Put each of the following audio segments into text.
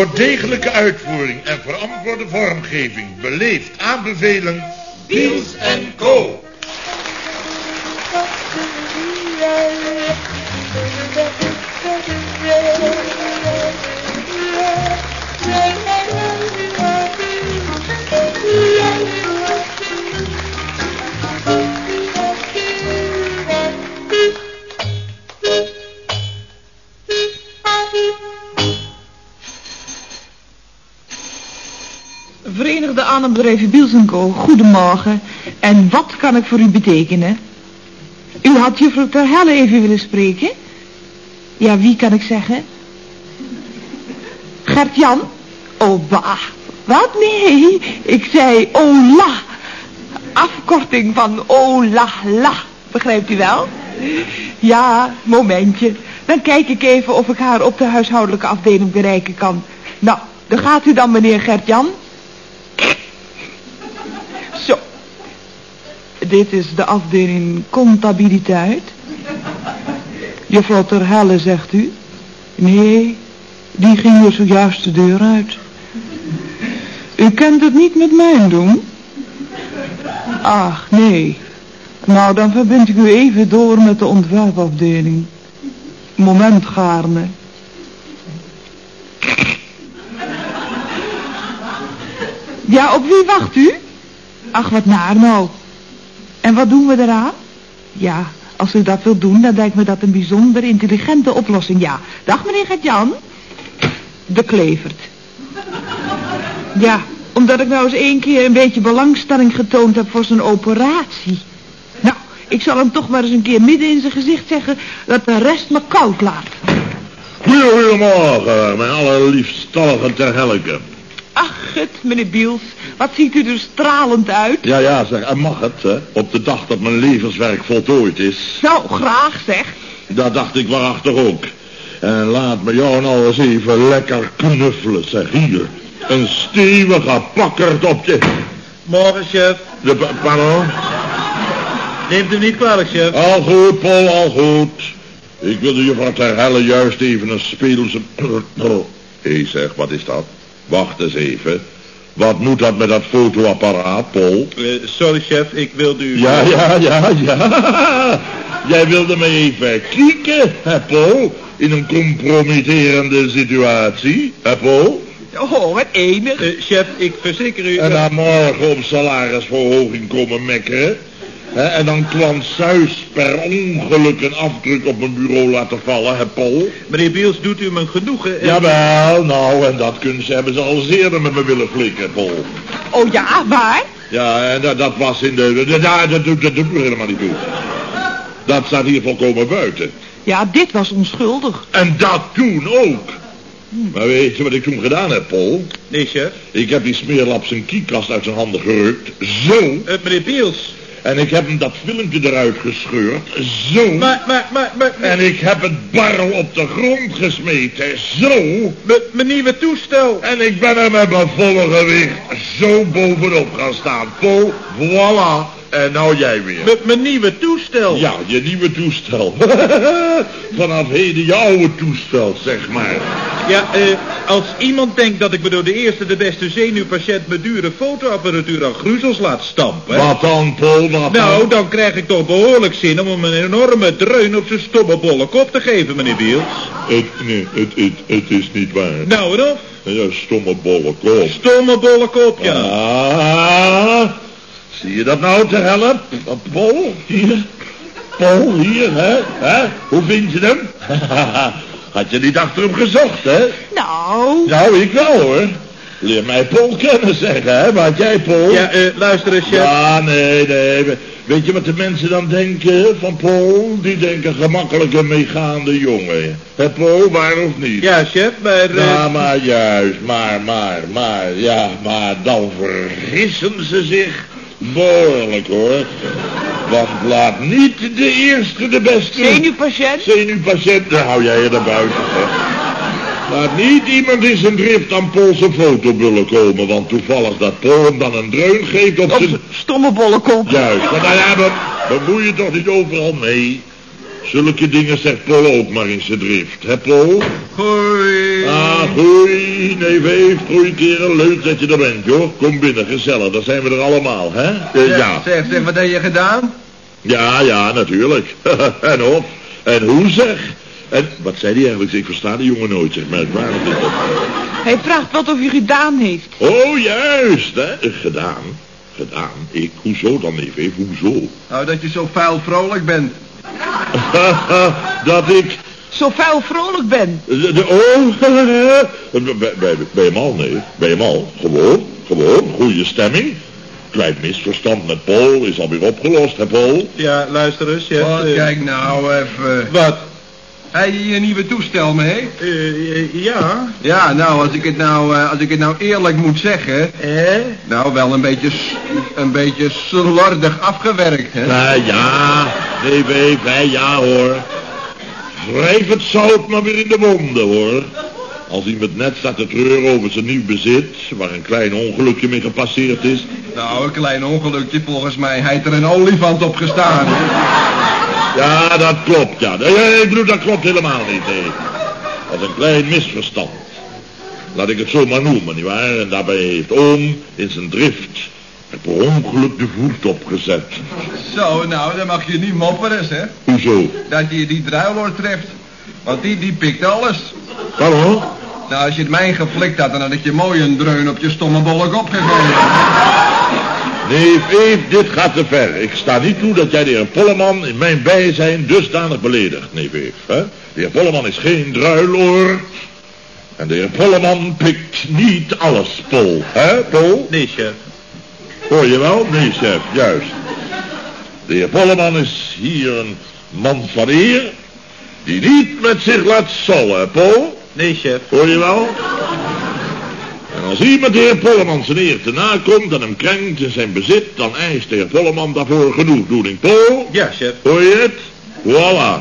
Voor degelijke uitvoering en verantwoorde vormgeving beleefd aanbevelen... Biels en Co. Verenigde Aanbedrijven Biels Co. Goedemorgen. En wat kan ik voor u betekenen? U had juffrouw Ter Helle even willen spreken? Ja, wie kan ik zeggen? Gert-Jan? Oh, bah. Wat? Nee, ik zei Ola. Afkorting van Ola la. Begrijpt u wel? Ja, momentje. Dan kijk ik even of ik haar op de huishoudelijke afdeling bereiken kan. Nou, daar gaat u dan, meneer Gert-Jan. Zo. Dit is de afdeling contabiliteit. Juffrouw Ter Helle, zegt u? Nee, die ging er zojuist de deur uit. U kent het niet met mij doen? Ach, nee. Nou, dan verbind ik u even door met de ontwerpafdeling. Moment, gaarne. Ja, op wie wacht u? Ach, wat naar nou. En wat doen we eraan? Ja, als u dat wilt doen, dan lijkt me dat een bijzonder intelligente oplossing. Ja, dag meneer Gert-Jan. De Klevert. Ja, omdat ik nou eens één keer een beetje belangstelling getoond heb voor zijn operatie. Nou, ik zal hem toch maar eens een keer midden in zijn gezicht zeggen dat de rest me koud laat. Goedemorgen, mijn allerliefstallige ter Helke. Ach, het, meneer Biels, wat ziet u er stralend uit. Ja, ja, zeg, en mag het, hè? Op de dag dat mijn levenswerk voltooid is. Nou, graag zeg. Dat dacht ik waarachtig ook. En laat me jou nou eens even lekker knuffelen, zeg, hier. Een stevige pakkerd op je... Morgen, chef. De, pa- pardon? Neemt u niet kwalijk, chef. Al goed, Paul, al goed. Ik wilde juffrouw ter Helle juist even een speelse... Oh, hé zeg, wat is dat? Wacht eens even. Wat moet dat met dat fotoapparaat, Paul? Eh, sorry, chef. Ik wilde u... Ja, ja, ja, ja. Jij wilde me even kieken, hè, Paul? In een compromitterende situatie, hè, Paul? Oh, wat enig. Eh, chef, ik verzeker u... En dan morgen op salarisverhoging komen mekkeren. En dan kwam Suis per ongeluk een afdruk op mijn bureau laten vallen, hè, Paul? Meneer Biels, doet u me een genoegen... en- Jawel, nou, en dat kunnen ze hebben ze al zeer met me willen flikken, Paul. Oh ja, waar? Ja, en dat, dat was in de... de- ja, dat, doet- dat doet me helemaal niet toe. Dat staat hier volkomen buiten. Ja, dit was onschuldig. En dat toen ook. Maar weet je wat ik toen gedaan heb, Paul? Nee, chef. Ik heb die smeerlap zijn kiekast uit zijn handen gerukt. Zo. Eh, meneer Biels. En ik heb hem dat filmpje eruit gescheurd. Zo. Maar, maar, maar, maar... En ik heb het barrel op de grond gesmeten. Zo. Mijn- Mijn nieuwe toestel. En ik ben er met mijn volle gewicht zo bovenop gaan staan. Paul, voilà. En nou jij weer. Mijn- Mijn nieuwe toestel. Ja, je nieuwe toestel. Vanaf heden je oude toestel, zeg maar. Ja, eh, als iemand denkt dat ik me door de eerste de beste zenuwpatiënt met dure fotoapparatuur aan gruzels laat stampen... Wat dan, Paul, wat Nou, dan? dan krijg ik toch behoorlijk zin om hem een enorme dreun op zijn stomme bolle kop te geven, meneer Biels. Het, nee, het, het, het is niet waar. Nou en of? Ja, stomme bolle kop. Stomme bolle kop, ja. Ah, zie je dat nou te helpen? Paul, hier. Paul, hier, hè? hè? Hoe vind je hem? Had je niet achter hem gezocht, hè? Nou, Nou, ik wel, hoor. Leer mij Paul kennen, zeggen, hè? Wat jij, Paul? Ja, eh, luister eens, chef. Ja, nee, nee. Weet je wat de mensen dan denken van Paul? Die denken gemakkelijk een meegaande jongen. Hè, Paul, waar of niet? Ja, chef, maar... eh, Ja, maar juist, maar, maar, maar, ja, maar dan vergissen ze zich behoorlijk hoor. Want laat niet de eerste de beste... zenuwpatiënt? Zenuwpatiënt, dan hou jij je naar buiten. Hè. Laat niet iemand in zijn drift aan Poolse fotobullen komen, want toevallig dat hem dan een dreun geeft op Op zijn... stomme bolle kop. Juist, maar nou ja, maar bemoei je toch niet overal mee. Zulke dingen zegt Paul ook maar in zijn drift, hè Paul? Hoi. Ah, goeie, neef Eef, goeie kerel, leuk dat je er bent, joh. Kom binnen, gezellig, dan zijn we er allemaal, hè? Eh, Zeg, ja. Zeg, zeg, wat heb je gedaan? Ja, ja, natuurlijk. en of. En hoe zeg? En wat zei die eigenlijk? Ik versta die jongen nooit, zeg maar. Hij vraagt wat of u gedaan heeft. Oh, juist, hè? Gedaan. Gedaan. Ik, hoezo dan, neef Eef, hoezo? Nou, dat je zo vuil vrolijk bent. dat ik... Zo vuil vrolijk ben. De, de- oh, bij, bij, bij hem al, nee. Bij hem al. Gewoon, gewoon, goede stemming. Klein misverstand met Paul is alweer opgelost, hè Paul? Ja, luister eens, chef. Oh, Eh, kijk nou even. Wat? Heb je je nieuwe toestel mee? Eh, ja. Ja, nou, als ik het nou, eh, als ik het nou eerlijk moet zeggen... Eh? Nou, wel een beetje, een beetje slordig afgewerkt, hè? Ja, ja, nee, nee, nee, ja hoor. Wrijf het zout maar weer in de wonden, hoor. Als iemand net staat te treuren over zijn nieuw bezit, waar een klein ongelukje mee gepasseerd is. Nou, een klein ongelukje volgens mij. Hij heeft er een olifant op gestaan. hè? Ja, dat klopt, ja. Nee, ik bedoel, dat klopt helemaal niet, nee. Dat is een klein misverstand. Laat ik het zo maar noemen, nietwaar? En daarbij heeft oom in zijn drift per ongeluk de voet opgezet. Zo, nou, dan mag je niet mopperen, hè? Hoezo? Dat je die druiloor treft. Want die, die pikt alles. Waarom? Nou, als je het mij geflikt had, dan had ik je mooi een dreun op je stomme bolk opgegeven. Nee, Eef, dit gaat te ver. Ik sta niet toe dat jij de heer Polleman in mijn bijzijn dusdanig beledigt, neef Eef. Hè? De heer Polleman is geen druiloor. En de heer Polleman pikt niet alles, Pol. Hè, Pol? Nee, chef. Hoor je wel? Nee, chef, juist. De heer Polleman is hier een man van eer... die niet met zich laat zollen, Pol. Nee, chef. Hoor je wel? En als iemand de heer Polleman zijn eer te nakomt en hem krenkt in zijn bezit... dan eist de heer Polleman daarvoor genoegdoening. Pol, Ja, chef. hoor je het? Voilà.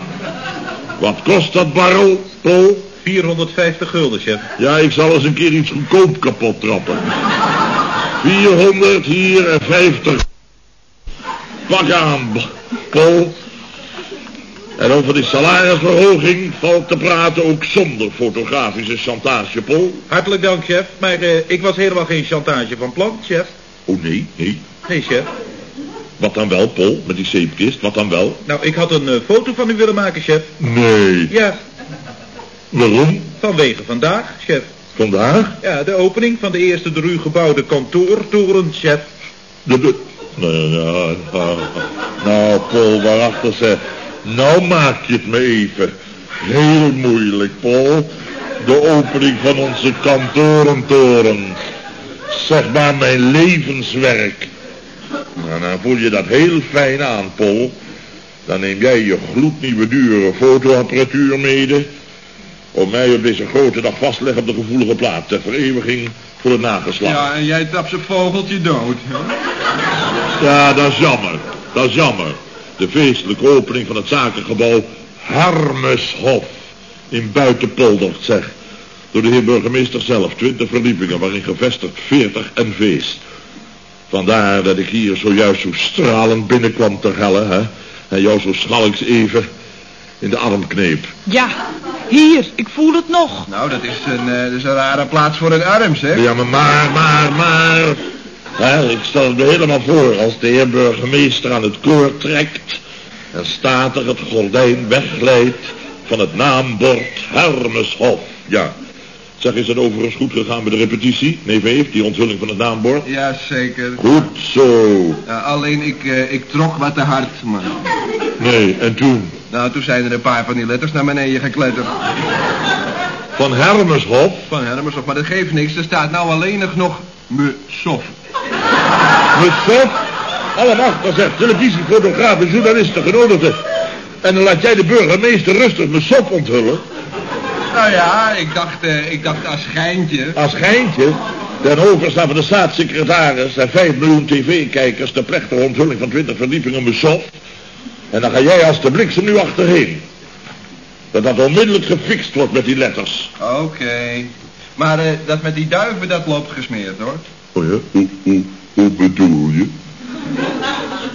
Wat kost dat barrel, Pol? 450 gulden, chef. Ja, ik zal eens een keer iets goedkoop kapot trappen. 400 hier en 50. Pak aan, Paul. En over die salarisverhoging valt te praten ook zonder fotografische chantage, Paul. Hartelijk dank, chef. Maar eh, ik was helemaal geen chantage van plan, chef. Oh nee, nee. Nee, chef. Wat dan wel, Paul, met die zeepkist? Wat dan wel? Nou, ik had een eh, foto van u willen maken, chef. Nee. Ja, Waarom? vanwege vandaag, chef. Vandaag? Ja, de opening van de eerste door u gebouwde kantoortoren, chef. De, de... Nou, nou, nou, nou, Paul, waarachter ze... Nou maak je het me even. Heel moeilijk, Paul. De opening van onze kantorentoren. Zeg maar mijn levenswerk. Nou, dan voel je dat heel fijn aan, Paul. Dan neem jij je gloednieuwe dure fotoapparatuur mede... om mij op deze grote dag vastleggen op de gevoelige plaats... ter vereeuwiging voor het nageslacht. Ja, en jij trapt zijn vogeltje dood. hè? Ja, dat is jammer. Dat is jammer. De feestelijke opening van het zakengebouw Harmeshof in Buitenpoldert, zeg. Door de heer burgemeester zelf, 20 verdiepingen, waarin gevestigd 40 en feest. Vandaar dat ik hier zojuist zo stralend binnenkwam te gellen, hè. En jou zo schalks even in de arm kneep. Ja, hier, ik voel het nog. Nou, dat is een, eh, dat is een rare plaats voor een arm, zeg. Ja, maar, maar, maar, maar... Hè, ik stel het me helemaal voor als de heer burgemeester aan het koor trekt... en statig het gordijn wegglijdt van het naambord Hermeshof. Ja. Zeg, is het overigens goed gegaan bij de repetitie? Nee, heeft die onthulling van het naambord? Ja, zeker. Goed zo. Ja, alleen ik, eh, ik trok wat te hard, man. Nee, en toen? Nou, toen zijn er een paar van die letters naar beneden gekletterd. Van Hermeshof? Van Hermeshof, maar dat geeft niks. Er staat nou alleen nog nog me sof. Met Sof? Allemachtig zeg, televisiefotografen, journalisten, genodigden. En dan laat jij de burgemeester rustig sop onthullen. Nou ja, ik dacht, eh, ik dacht als geintje. Als geintje, ten overstaan van de staatssecretaris en 5 miljoen tv-kijkers de plechtige onthulling van 20 verdiepingen besoft. En dan ga jij als de bliksem nu achterheen. Dat dat onmiddellijk gefixt wordt met die letters. Oké. Maar eh, dat met die duiven, dat loopt gesmeerd, hoor. Oh ja? Hoe, hoe, hoe bedoel je?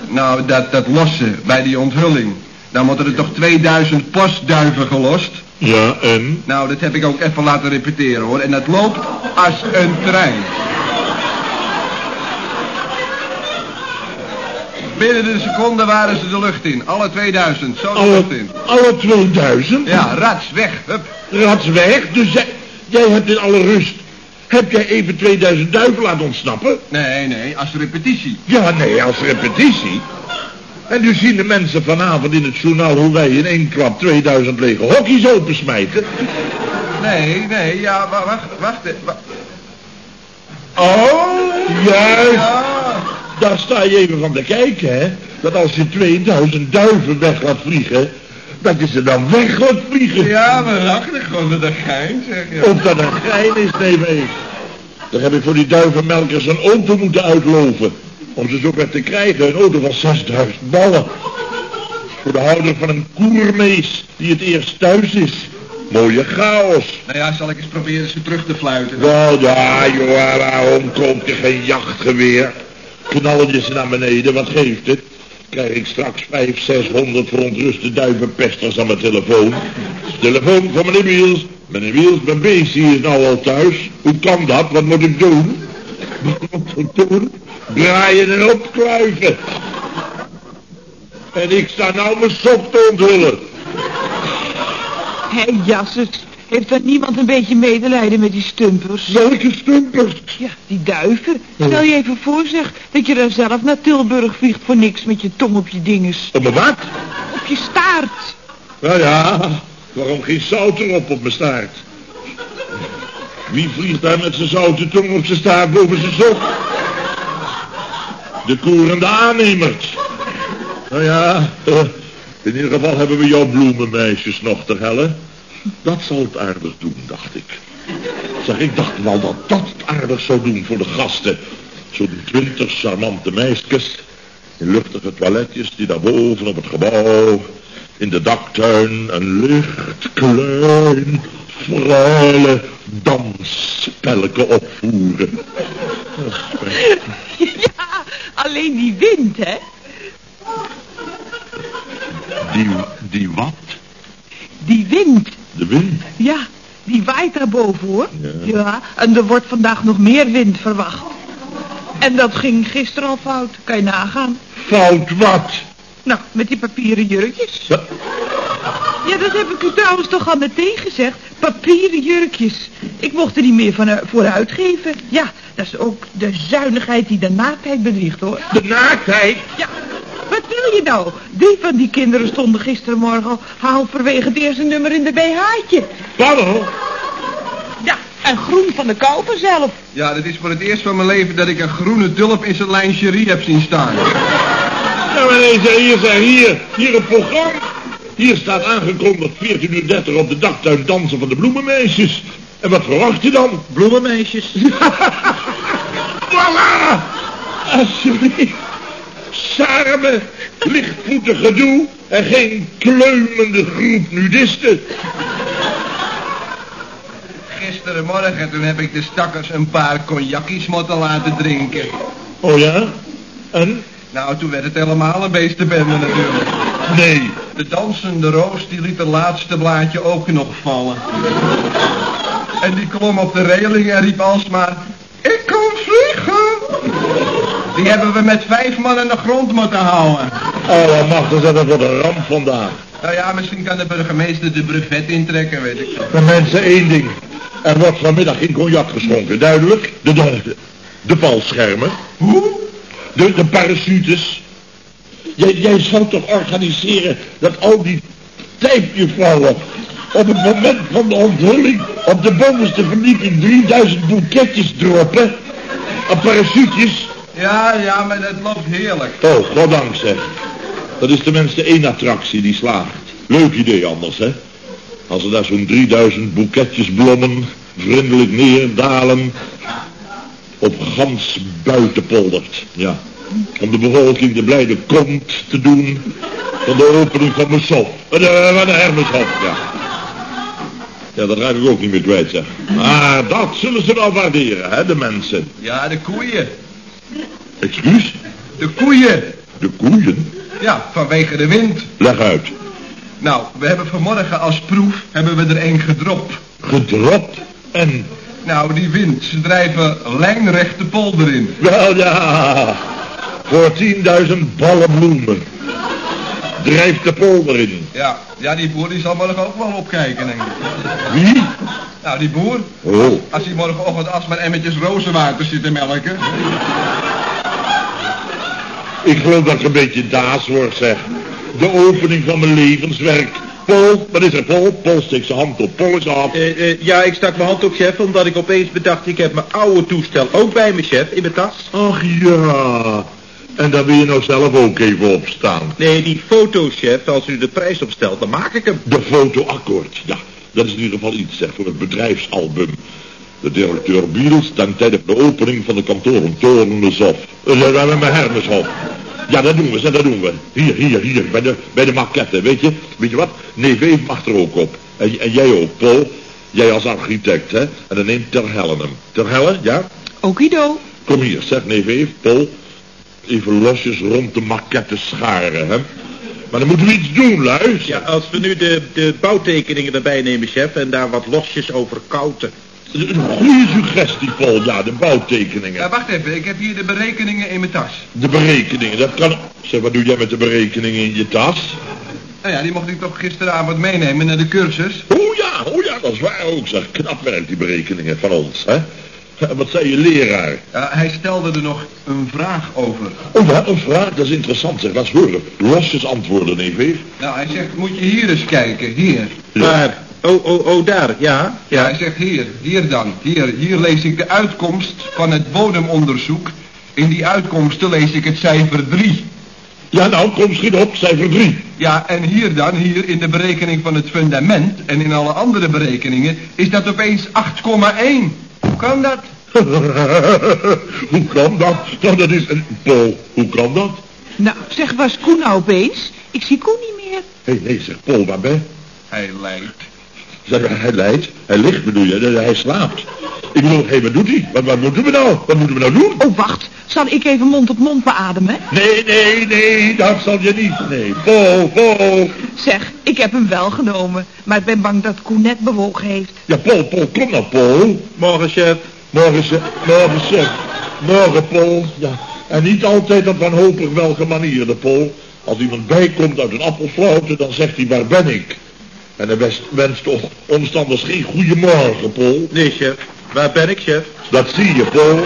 Nou, dat, dat losse bij die onthulling. Dan moeten er toch 2000 postduiven gelost. Ja, en? Nou, dat heb ik ook even laten repeteren hoor. En dat loopt als een trein. Binnen de seconde waren ze de lucht in. Alle 2000, zo de Alle, lucht in. alle 2000? Ja, rats, weg. Hup. Rats weg, dus jij, jij hebt in alle rust... Heb jij even 2000 duiven laten ontsnappen? Nee, nee, als repetitie. Ja, nee, als repetitie. En nu zien de mensen vanavond in het journaal hoe wij in één klap 2000 lege hokjes opensmijten. Nee, nee, ja, wa- wacht, wacht. eh, wa- Oh, juist. Ja, Daar sta je even van te kijken, hè. Dat als je 2000 duiven weg laat vliegen, dat je ze dan weg laat vliegen. ja, we lachen gewoon met een gein, zeg je. Of dat een gein is, nee, nee. Dan heb ik voor die duivenmelkers een auto moeten uitloven. Om ze zo weer te krijgen, een auto van 6000 ballen. Voor de houder van een koermees die het eerst thuis is. Mooie chaos. Nou ja, zal ik eens proberen ze terug te fluiten. Wel ja, joh, waarom koop je geen jachtgeweer? Knallen je ze naar beneden, wat geeft het? Krijg ik straks 500, 600 verontruste duivenpesters aan mijn telefoon. Telefoon van meneer Wiels. Meneer Wiels, mijn beestje is nou al thuis. Hoe kan dat? Wat moet ik doen? Wat moet ik doen? Draaien en opkruiven. En ik sta nou mijn sop te onthullen. Hé, Jasses, heeft er niemand een beetje medelijden met die stumpers? Welke stumpers? Ja, die duiven. Stel je even voor, zeg, dat je dan zelf naar Tilburg vliegt voor niks met je tong op je dinges. Op mijn wat? Op je staart. Nou ja, waarom geen zout erop op mijn staart? Wie vliegt daar met zijn zoute tong op zijn staart boven zijn sok? De koer en de aannemers. Nou ja, eh, in ieder geval hebben we jouw bloemenmeisjes nog te hellen. Dat zal het aardig doen, dacht ik. Zeg, ik dacht wel dat dat het aardig zou doen voor de gasten. Zo'n twintig charmante meisjes in luchtige toiletjes die daar boven op het gebouw in de daktuin een licht, klein, fraaie dansspelletje opvoeren. Ja, alleen die wind, hè? Die, die wat? Die wind. De wind? Ja, die waait daar boven, hoor. Ja. en er wordt vandaag nog meer wind verwacht. En dat ging gisteren al fout, kan je nagaan. Fout wat? Nou, met die papieren jurkjes. Ja, dat heb ik u trouwens toch al meteen gezegd. Papieren jurkjes. Ik mocht er niet meer van, eh, voor uitgeven. Ja, dat is ook de zuinigheid die de naaktheid bedriegt, hoor. De naaktheid? Ja, wat wil je nou? Die van die kinderen stonden gisterenmorgen al halverwege het eerste nummer in de BH'tje. Pardon? Ja, en groen van de koper zelf. Ja, dit is voor het eerst van mijn leven dat ik een groene tulp in zijn lingerie heb zien staan. Ja, maar nee, zeg, hier, zeg, hier, hier een programma. Hier staat aangekondigd 14 uur 30 op de daktuin dansen van de bloemenmeisjes. En wat verwacht je dan? Bloemenmeisjes. Voilà! Alsjeblieft. Samen, lichtvoetig gedoe en geen kleumende groep nudisten. Gisterenmorgen toen heb ik de stakkers een paar cognacjes moeten laten drinken. Oh ja? En? Nou, toen werd het helemaal een beestenbende natuurlijk. Nee. De dansende roos die liet het laatste blaadje ook nog vallen. En die klom op de reling en riep alsmaar... Ik kan vliegen! Die hebben we met vijf man aan de grond moeten houden. Oh, machtig, dat wordt een ramp vandaag. Nou ja, misschien kan de burgemeester de brevet intrekken, weet ik. De mensen één ding. Er wordt vanmiddag geen cognac geschonken, duidelijk. De, de, de, de valschermen. Hoe? De, de parachutes. Jij, jij zou toch organiseren dat al die tijpjevrouwen op het moment van de onthulling op de bovenste verdieping 3000 boeketjes droppen? Op parachutes? Ja, ja, maar dat loopt heerlijk. Oh, goddank zeg. Dat is tenminste één attractie die slaagt. Leuk idee anders, hè? Als er daar zo'n 3000 boeketjes bloemen vriendelijk neerdalen op gans buitenpoldert. Ja. Om de bevolking de blijde komt te doen van de opening van mijn sof. Van de, van de Hermeshof, ja. Ja, dat raak ik ook niet meer kwijt, zeg. Maar dat zullen ze wel waarderen, hè, de mensen. Ja, de koeien. Excuus? De koeien. De koeien? Ja, vanwege de wind. Leg uit. Nou, we hebben vanmorgen als proef hebben we er één gedropt. Gedropt en... Nou, die wind, ze drijven lijnrecht de polder in. Wel ja, voor 10.000 ballen bloemen. Drijft de polder in. Ja, ja, die boer die zal morgen ook wel opkijken, denk ik. Wie? Nou, die boer, Oh, als hij morgenochtend als maar emmertjes rozenwater zit te melken. ik geloof dat ik een beetje daas word, zeg. De opening van mijn levenswerk. Paul, wat is er, Paul? Paul steekt zijn hand op. Paul is af. Eh, eh, ja, ik stak mijn hand op, chef, omdat ik opeens bedacht... ik heb mijn oude toestel ook bij me, chef, in mijn tas. Ach ja. En daar wil je nou zelf ook even op staan. Nee, die fotochef, als u de prijs opstelt, dan maak ik hem. De fotoakkoord, ja. Dat is in ieder geval iets, zeg, voor het bedrijfsalbum. De directeur Biels dan tijdens de opening van de kantoren Torenhof. Uh, mijn Hermeshof. Ja, dat doen we, zeg, dat doen we. Hier, hier, hier, bij de, bij de maquette, weet je. Weet je wat? Nee, mag er ook op. En, en jij ook, Paul. Jij als architect, hè. En dan neemt Ter Hellen hem. Ter Hellen, ja? Okido. Kom hier, zeg nee, Weef, Paul. Even losjes rond de maquette scharen, hè. Maar dan moeten we iets doen, luister. Ja, als we nu de, de bouwtekeningen erbij nemen, chef, en daar wat losjes over kouten. Een goede suggestie, Paul. Ja, de bouwtekeningen. Ja, wacht even, ik heb hier de berekeningen in mijn tas. De berekeningen, dat kan... Zeg, wat doe jij met de berekeningen in je tas? Nou ja, die mocht ik toch gisteravond meenemen naar de cursus. Oh ja, oh ja, dat is waar ook, zeg. Knap werk, die berekeningen van ons, hè? Wat zei je leraar? Ja, hij stelde er nog een vraag over. Oh ja, een vraag, dat is interessant, zeg. Laat eens horen. Losjes antwoorden, Veef. Nou, hij zegt, moet je hier eens kijken, hier. Waar? Oh, oh, oh, daar, ja. Ja, hij zegt hier, hier dan, hier, hier lees ik de uitkomst van het bodemonderzoek. In die uitkomsten lees ik het cijfer 3. Ja, nou, kom schiet op, cijfer 3. Ja, en hier dan, hier in de berekening van het fundament en in alle andere berekeningen, is dat opeens 8,1. Hoe kan dat? hoe kan dat? Nou, dat is... een- Paul, hoe kan dat? Nou, zeg, was Koen nou opeens? Ik zie Koen niet meer. Hé, nee, zeg, Paul, waar ben je? Hij lijkt. Zeg, hij lijdt. Hij ligt, bedoel je. Hij slaapt. Ik bedoel, hé, wat doet hij? Wat, wat moeten we nou? Wat moeten we nou doen? Oh, wacht. Zal ik even mond op mond beademen? Nee, nee, nee, dat zal je niet. Nee, Paul, Paul. Zeg, ik heb hem wel genomen. Maar ik ben bang dat Koen net bewogen heeft. Ja, Paul, Paul, kom nou, Paul. Morgen, chef. Morgen, chef. Morgen, chef. Morgen, Paul. Ja. En niet altijd op wanhopig welke manier, de Paul. Als iemand bijkomt uit een appelflaute, dan zegt hij, waar ben ik? En hij wens- wenst toch omstanders geen goeiemorgen, Paul. Nee, chef. Waar ben ik, chef? Dat zie je, Paul.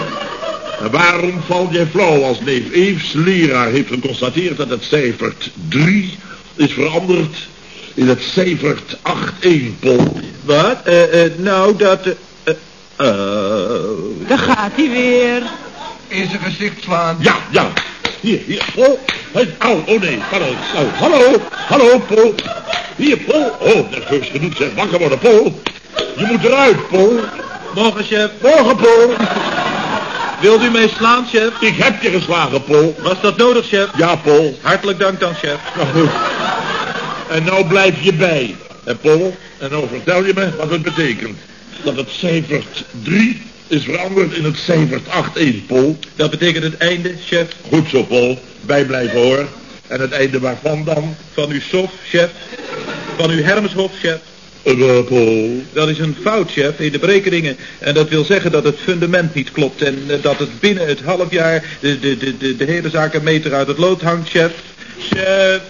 En waarom val jij flauw als neef Eefs leraar heeft geconstateerd dat het cijfer 3 is veranderd in het cijfer 8-1, Paul? Wat? Eh, eh, nou, dat... eh, Daar gaat hij weer. In zijn gezicht slaan. Ja, ja. Hier, hier, Paul. Hey, au, oh nee, pardon. Oh, hallo, hallo, Paul. Hier, Paul. Oh, dat heus genoeg, zeg. Wakker worden, Paul. Je moet eruit, Paul. morgen, chef. Morgen, Paul. Wilt u mij slaan, chef? Ik heb je geslagen, Paul. Was dat nodig, chef? Ja, Paul. Hartelijk dank dan, chef. Nou goed. En nou blijf je bij. En Paul, en nou vertel je me wat het betekent. Dat het cijfer 3 is veranderd in het cijfer 8-1, Paul. Dat betekent het einde, chef, Goed zo, Paul. Bijblijven hoor. En het einde waarvan dan? van uw sof, chef. Van uw Hermeshof, chef. Dat is een fout, chef, in de berekeningen. En dat wil zeggen dat het fundament niet klopt. En eh, dat het binnen het half jaar de, de, de, de, de hele zaak een meter uit het lood hangt, chef. Chef.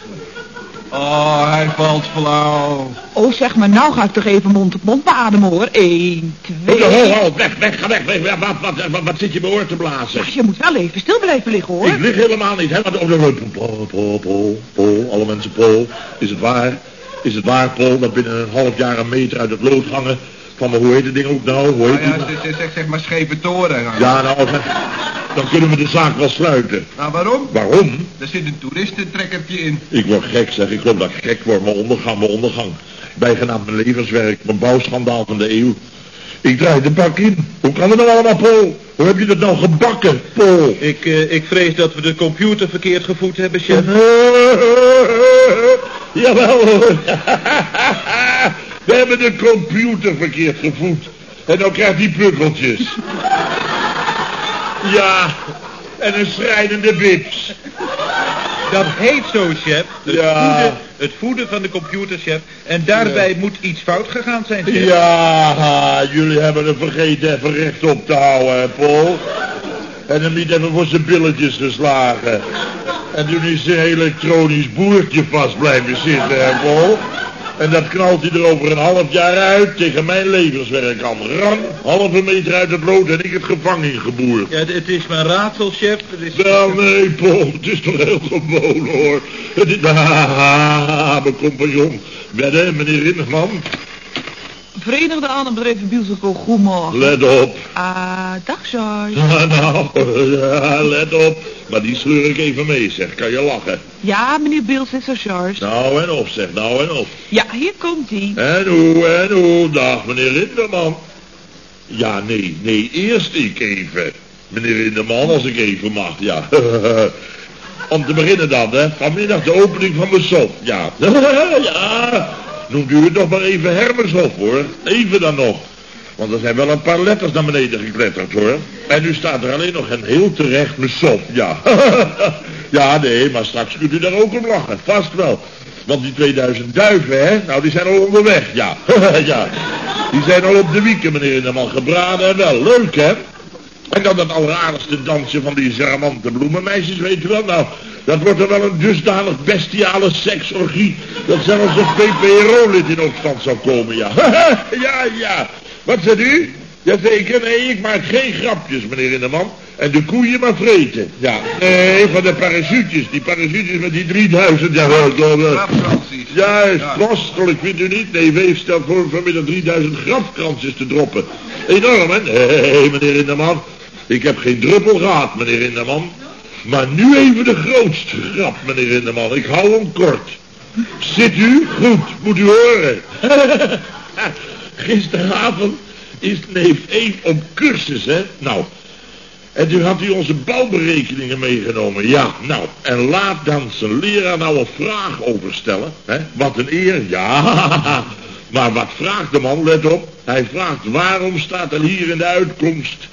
Oh, hij valt flauw. Oh, zeg maar, nou ga ik toch even mond op mond beademen, hoor. Eén, Ho, twee... ho, ho, weg, weg, ga weg, weg. Wat, wat, wat, wat zit je bij oor te blazen? Je moet wel even stil blijven liggen, hoor. Ik lig helemaal niet, hè. Wat, Paul, Paul, Paul, Paul, alle mensen Paul. Is het waar? Is het waar, Paul, dat binnen een half jaar een meter uit het lood hangen van, hoe heet het ding ook nou? Hoe heet Nou die? ja, zeg, zeg, zeg maar schepe toren. Nou. Ja, nou, dan kunnen we de zaak wel sluiten. Nou, waarom? Waarom? Er zit een toeristentrekkertje in. Ik word gek, zeg. Ik hoop dat gek word. Mijn ondergang, mijn ondergang. Bijgenaamd mijn levenswerk, mijn bouwschandaal van de eeuw. Ik draai de bak in. Hoe kan het nou allemaal, Paul? Hoe heb je dat nou gebakken, Paul? Ik, eh, ik vrees dat we de computer verkeerd gevoed hebben, chef. Jawel hoor. We hebben de computer verkeerd gevoed. En dan krijgt hij pukkeltjes. Ja, en een schrijnende bips. Dat heet zo, chef. Het, Ja. voeden, het voeden van de computer, chef. En daarbij moet iets fout gegaan zijn, chef. Ja, jullie hebben het vergeten even rechtop te houden, hè, Paul. En hem niet even voor zijn billetjes geslagen. En toen is zijn elektronisch boertje vast blijven zitten, hè, Paul. En dat knalt hij er over een half jaar uit tegen mijn levenswerk aan. Ram, halve meter uit het lood en ik het gevangen ingeboerd. Ja, het, het is mijn raadsel, chef. Het is... Wel, nee, Paul, het is toch heel gewoon, hoor. Het is... Ah, mijn compagnon. Wedden, meneer Rinneman. Verenigde Aanbedrijven Bielsenko, goedemorgen. Let op. Ah, dag George. Ah, nou, ja, let op. Maar die sleur ik even mee, zeg. Kan je lachen? Ja, meneer Biels is er, George. Nou en op, zeg. Nou en op. Ja, hier komt hij. En hoe, en hoe. Dag, meneer Rinderman. Ja, nee, nee. Eerst ik even. Meneer Rinderman, als ik even mag, ja. Om te beginnen dan, hè. Vanmiddag de opening van mijn sof, ja. ja. Noemt u het nog maar even Hermeshof, hoor. Even dan nog. Want er zijn wel een paar letters naar beneden gekletterd, hoor. En nu staat er alleen nog een heel terecht sof, ja. ja, nee, maar straks kunt u daar ook om lachen. Vast wel. Want die 2000 duiven, hè, nou die zijn al onderweg, ja. ja. Die zijn al op de wieken, meneer Inderman, gebraden en wel. Leuk, hè? En dan dat alleraardigste dansje van die charmante bloemenmeisjes, weet u wel. Nou, dat wordt er wel een dusdanig bestiale seksorgie... dat zelfs een PPRO-lid in opstand zou komen, ja. ja, ja. Wat zegt u? Jazeker, nee, ik maak geen grapjes, meneer Inderman. En de koeien maar vreten. Ja, nee, van de parachutjes. Die parachutjes met die 3000, ja. Grafkransjes. Juist, Ja. kostelijk, vindt u niet? Nee, Weef stelt voor vanmiddag 3000 grafkransjes te droppen. Enorm, hè? Nee, meneer Inderman. Ik heb geen druppel gehad, meneer Inderman. Maar nu even de grootste grap, meneer Inderman. Ik hou hem kort. Zit u? Goed, moet u horen. Gisteravond is neef Eef op cursus, hè? Nou, en toen had hij onze bouwberekeningen meegenomen. Ja, nou, en laat dan zijn leraar nou een vraag overstellen. Hè? Wat een eer, ja. Maar wat vraagt de man, let op. Hij vraagt waarom staat er hier in de uitkomst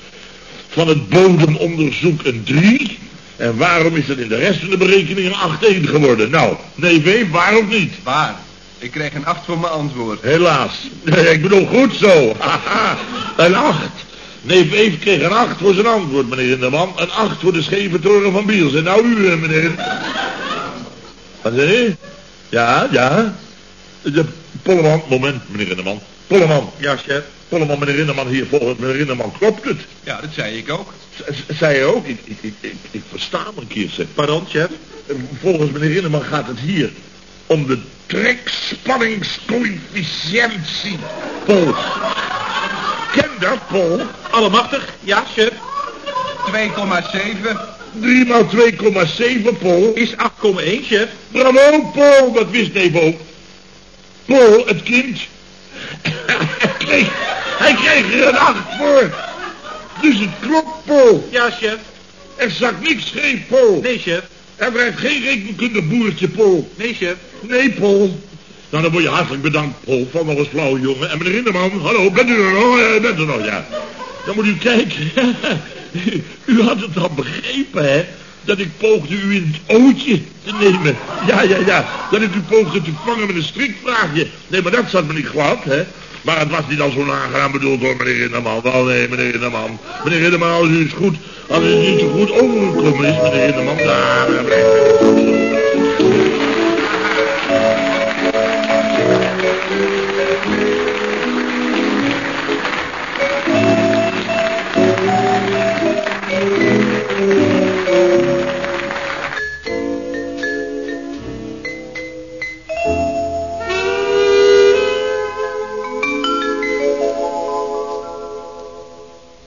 van het bodemonderzoek een 3... En waarom is het in de rest van de berekeningen een 8-1 geworden? Nou, nee, Weef, waarom niet? Waar? Ik kreeg een acht voor mijn antwoord. Helaas. Ik bedoel goed zo. Haha, een acht. Neef Eef kreeg een acht voor zijn antwoord, meneer Inderman. Een acht voor de scheve toren van Biels. En nou u, meneer... Wat? Ja, ja. De Polleman, moment, meneer Inderman. Polleman, Ja, chef. Polleman, meneer Inderman hier volgens meneer Inderman. Klopt het? Ja, dat zei ik ook. Z- z- zei je ook? Ik, ik, ik, ik, ik versta hem een keer, zeg. Pardon, chef. Volgens meneer Inderman gaat het hier om de trekspanningscoëfficiëntie. Paul. Ken dat, Paul? Allemachtig. Ja, chef. 2,7. 3 maal 2,7, Paul. Is 8,1, chef. Bravo, Paul. Dat wist ook. Paul, het kind. Hij, kreeg, hij kreeg er een 8 voor. Dus het klopt, Paul. Ja, chef. Er zakt niks scheef, Paul. Nee, chef. Er blijft geen rekenkundig boertje, Paul. Nee, chef. Nee, Paul. Nou, dan word je hartelijk bedankt, Paul. Van nog eens flauw, jongen. En meneer Rinderman, hallo, bent u er nog? Eh, bent u nog, ja. Dan moet u kijken. u had het al begrepen, hè? Dat ik poogde u in het ootje te nemen. Ja, ja, ja. Dat ik u poogde te vangen met een strikvraagje. Nee, maar dat zat me niet glad, hè? Maar het was niet al zo aangenaam bedoeld door meneer Rinderman. Wel, nee, meneer Rinderman. Meneer Rinderman, als u het goed... Als u niet zo goed overgekomen is, meneer Rinderman... Daar.